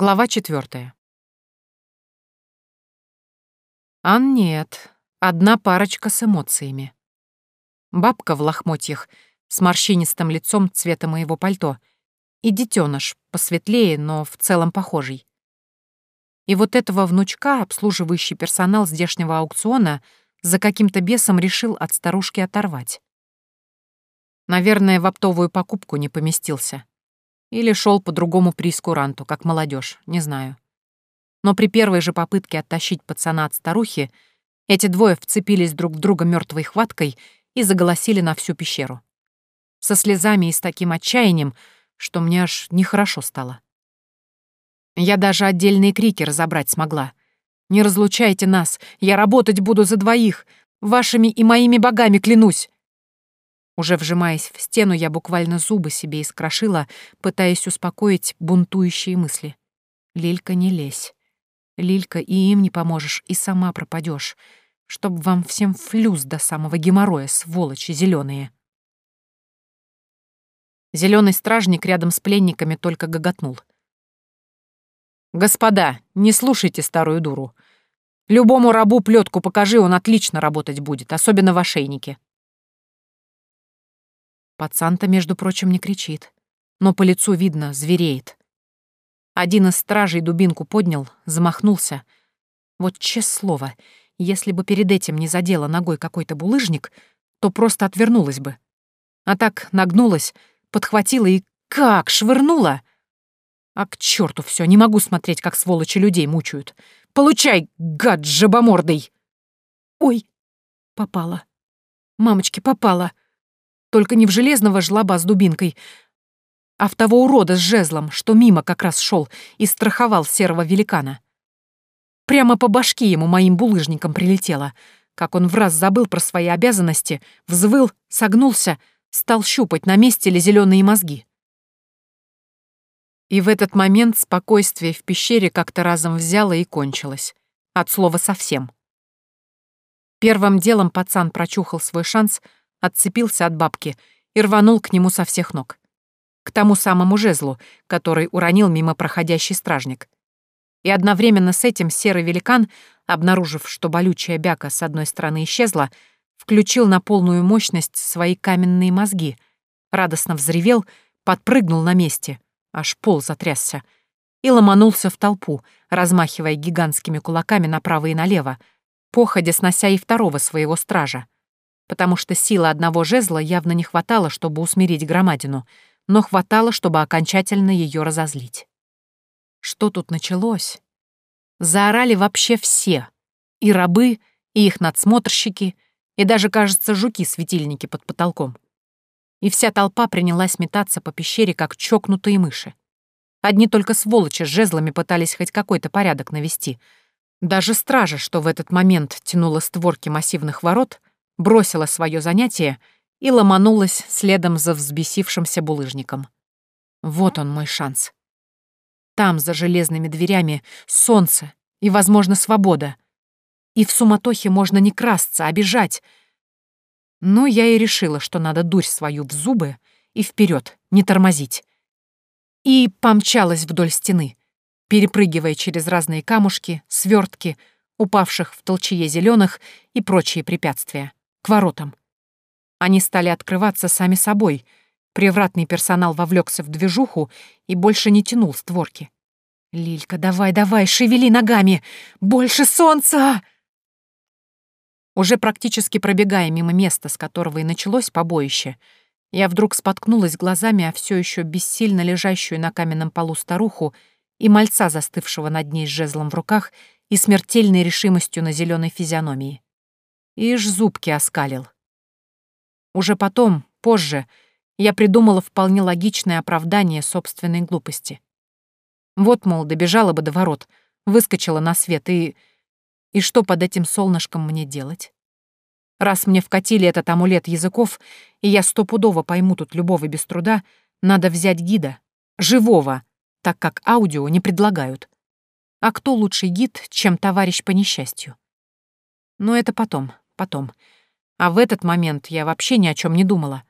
Глава четвертая. Ан нет, одна парочка с эмоциями. Бабка в лохмотьях, с морщинистым лицом цвета моего пальто, и детеныш, посветлее, но в целом похожий. И вот этого внучка, обслуживающий персонал здешнего аукциона, за каким-то бесом решил от старушки оторвать. Наверное, в оптовую покупку не поместился. Или шел по другому прискуранту, как молодежь, не знаю. Но при первой же попытке оттащить пацана от старухи, эти двое вцепились друг в друга мертвой хваткой и заголосили на всю пещеру. Со слезами и с таким отчаянием, что мне аж нехорошо стало. Я даже отдельные крики разобрать смогла. «Не разлучайте нас! Я работать буду за двоих! Вашими и моими богами клянусь!» Уже вжимаясь в стену, я буквально зубы себе искрошила, пытаясь успокоить бунтующие мысли. «Лилька, не лезь. Лилька, и им не поможешь, и сама пропадешь. Чтоб вам всем флюс до самого геморроя, сволочи зеленые. Зеленый стражник рядом с пленниками только гоготнул. «Господа, не слушайте старую дуру. Любому рабу плетку покажи, он отлично работать будет, особенно в ошейнике. Пацан-то, между прочим, не кричит. Но по лицу видно, звереет. Один из стражей дубинку поднял, замахнулся. Вот честное слово, если бы перед этим не задела ногой какой-то булыжник, то просто отвернулась бы. А так нагнулась, подхватила и как швырнула. А к черту все, не могу смотреть, как сволочи людей мучают. Получай, гад жабомордый! Ой, попала. Мамочки, попала. Только не в железного жлоба с дубинкой, а в того урода с жезлом, что мимо как раз шел и страховал серого великана. Прямо по башке ему моим булыжником прилетело, как он в раз забыл про свои обязанности, взвыл, согнулся, стал щупать, на месте ли зеленые мозги. И в этот момент спокойствие в пещере как-то разом взяло и кончилось. От слова совсем. Первым делом пацан прочухал свой шанс — отцепился от бабки и рванул к нему со всех ног. К тому самому жезлу, который уронил мимо проходящий стражник. И одновременно с этим серый великан, обнаружив, что болючая бяка с одной стороны исчезла, включил на полную мощность свои каменные мозги, радостно взревел, подпрыгнул на месте, аж пол затрясся, и ломанулся в толпу, размахивая гигантскими кулаками направо и налево, походя снося и второго своего стража потому что силы одного жезла явно не хватало, чтобы усмирить громадину, но хватало, чтобы окончательно ее разозлить. Что тут началось? Заорали вообще все. И рабы, и их надсмотрщики, и даже, кажется, жуки-светильники под потолком. И вся толпа принялась метаться по пещере, как чокнутые мыши. Одни только сволочи с жезлами пытались хоть какой-то порядок навести. Даже стража, что в этот момент тянула створки массивных ворот, бросила свое занятие и ломанулась следом за взбесившимся булыжником. Вот он мой шанс. Там, за железными дверями, солнце и, возможно, свобода. И в суматохе можно не красться, а бежать. Но я и решила, что надо дурь свою в зубы и вперед, не тормозить. И помчалась вдоль стены, перепрыгивая через разные камушки, свертки, упавших в толчье зеленых и прочие препятствия к воротам. Они стали открываться сами собой. Привратный персонал вовлекся в движуху и больше не тянул створки. «Лилька, давай, давай, шевели ногами! Больше солнца!» Уже практически пробегая мимо места, с которого и началось побоище, я вдруг споткнулась глазами о все еще бессильно лежащую на каменном полу старуху и мальца, застывшего над ней с жезлом в руках и смертельной решимостью на зеленой физиономии. Ишь зубки оскалил. Уже потом, позже, я придумала вполне логичное оправдание собственной глупости. Вот, мол, добежала бы до ворот, выскочила на свет и... И что под этим солнышком мне делать? Раз мне вкатили этот амулет языков, и я стопудово пойму тут любого без труда, надо взять гида, живого, так как аудио не предлагают. А кто лучший гид, чем товарищ по несчастью? Но это потом, потом. А в этот момент я вообще ни о чем не думала.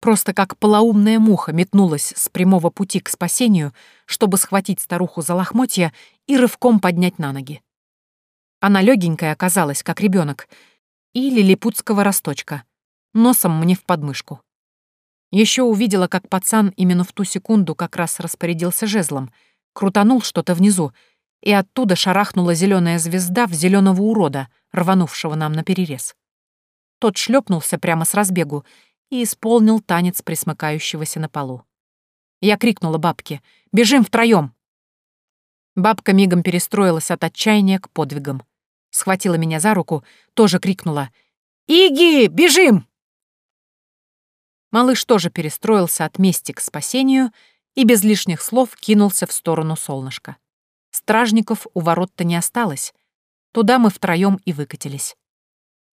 Просто как полоумная муха метнулась с прямого пути к спасению, чтобы схватить старуху за лохмотья и рывком поднять на ноги. Она легенькая оказалась, как ребенок, и лилипутского росточка, носом мне в подмышку. Еще увидела, как пацан именно в ту секунду как раз распорядился жезлом, крутанул что-то внизу, и оттуда шарахнула зеленая звезда в зеленого урода, рванувшего нам на перерез. Тот шлепнулся прямо с разбегу и исполнил танец присмыкающегося на полу. Я крикнула бабке «Бежим втроем!» Бабка мигом перестроилась от отчаяния к подвигам. Схватила меня за руку, тоже крикнула «Иги, бежим!» Малыш тоже перестроился от мести к спасению и без лишних слов кинулся в сторону солнышка. Стражников у ворот-то не осталось. Туда мы втроем и выкатились.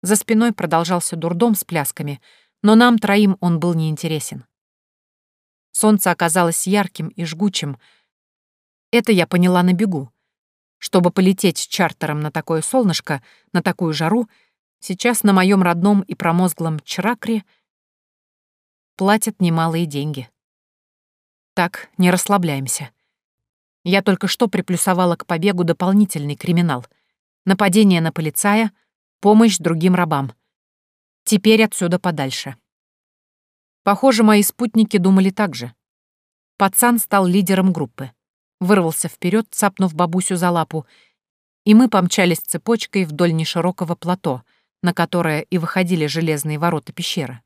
За спиной продолжался дурдом с плясками, но нам троим он был неинтересен. Солнце оказалось ярким и жгучим. Это я поняла на бегу. Чтобы полететь с чартером на такое солнышко, на такую жару, сейчас на моем родном и промозглом Чракре платят немалые деньги. Так, не расслабляемся. Я только что приплюсовала к побегу дополнительный криминал. Нападение на полицая, помощь другим рабам. Теперь отсюда подальше. Похоже, мои спутники думали так же. Пацан стал лидером группы. Вырвался вперед, цапнув бабусю за лапу, и мы помчались цепочкой вдоль неширокого плато, на которое и выходили железные ворота пещеры.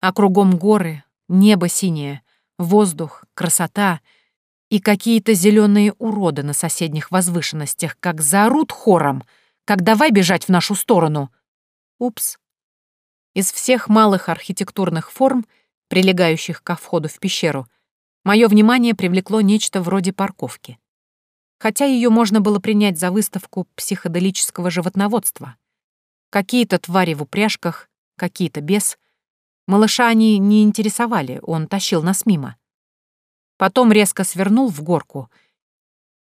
А кругом горы, небо синее, воздух, красота и какие-то зеленые уроды на соседних возвышенностях, как заорут хором, как давай бежать в нашу сторону. Упс. Из всех малых архитектурных форм, прилегающих ко входу в пещеру, мое внимание привлекло нечто вроде парковки. Хотя ее можно было принять за выставку психоделического животноводства. Какие-то твари в упряжках, какие-то без. Малыша они не интересовали, он тащил нас мимо. Потом резко свернул в горку,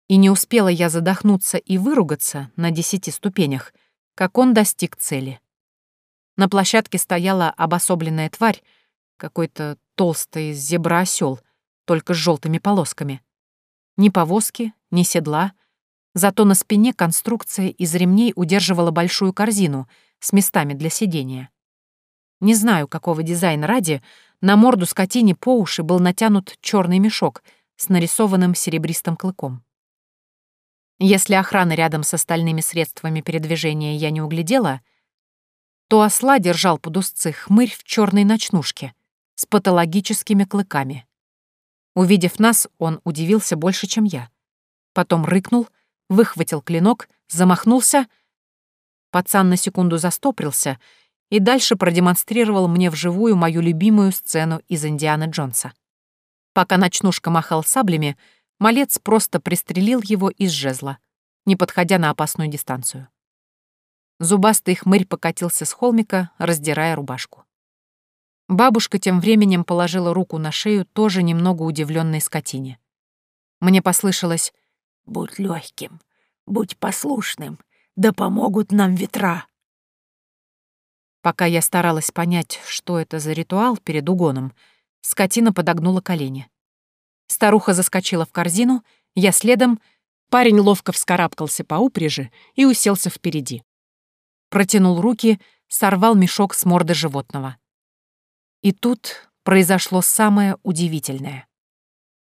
и не успела я задохнуться и выругаться на десяти ступенях, как он достиг цели. На площадке стояла обособленная тварь, какой-то толстый зеброосёл, только с желтыми полосками. Ни повозки, ни седла, зато на спине конструкция из ремней удерживала большую корзину с местами для сидения. Не знаю, какого дизайна ради, на морду скотине по уши был натянут черный мешок с нарисованным серебристым клыком. Если охраны рядом с остальными средствами передвижения я не углядела — то осла держал под узцы хмырь в черной ночнушке с патологическими клыками. Увидев нас, он удивился больше, чем я. Потом рыкнул, выхватил клинок, замахнулся. Пацан на секунду застопрился и дальше продемонстрировал мне вживую мою любимую сцену из «Индианы Джонса». Пока ночнушка махал саблями, малец просто пристрелил его из жезла, не подходя на опасную дистанцию. Зубастый хмырь покатился с холмика, раздирая рубашку. Бабушка тем временем положила руку на шею тоже немного удивленной скотине. Мне послышалось «Будь легким, будь послушным, да помогут нам ветра». Пока я старалась понять, что это за ритуал перед угоном, скотина подогнула колени. Старуха заскочила в корзину, я следом, парень ловко вскарабкался по упряжи и уселся впереди протянул руки, сорвал мешок с морды животного. И тут произошло самое удивительное.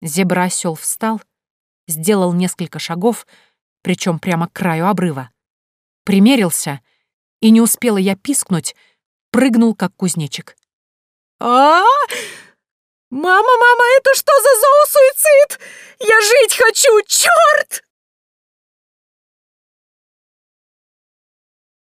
Зебра-осёл встал, сделал несколько шагов, причем прямо к краю обрыва. Примерился, и не успела я пискнуть, прыгнул, как кузнечик. а, Мама, мама, это что за зоосуицид? Я жить хочу, черт!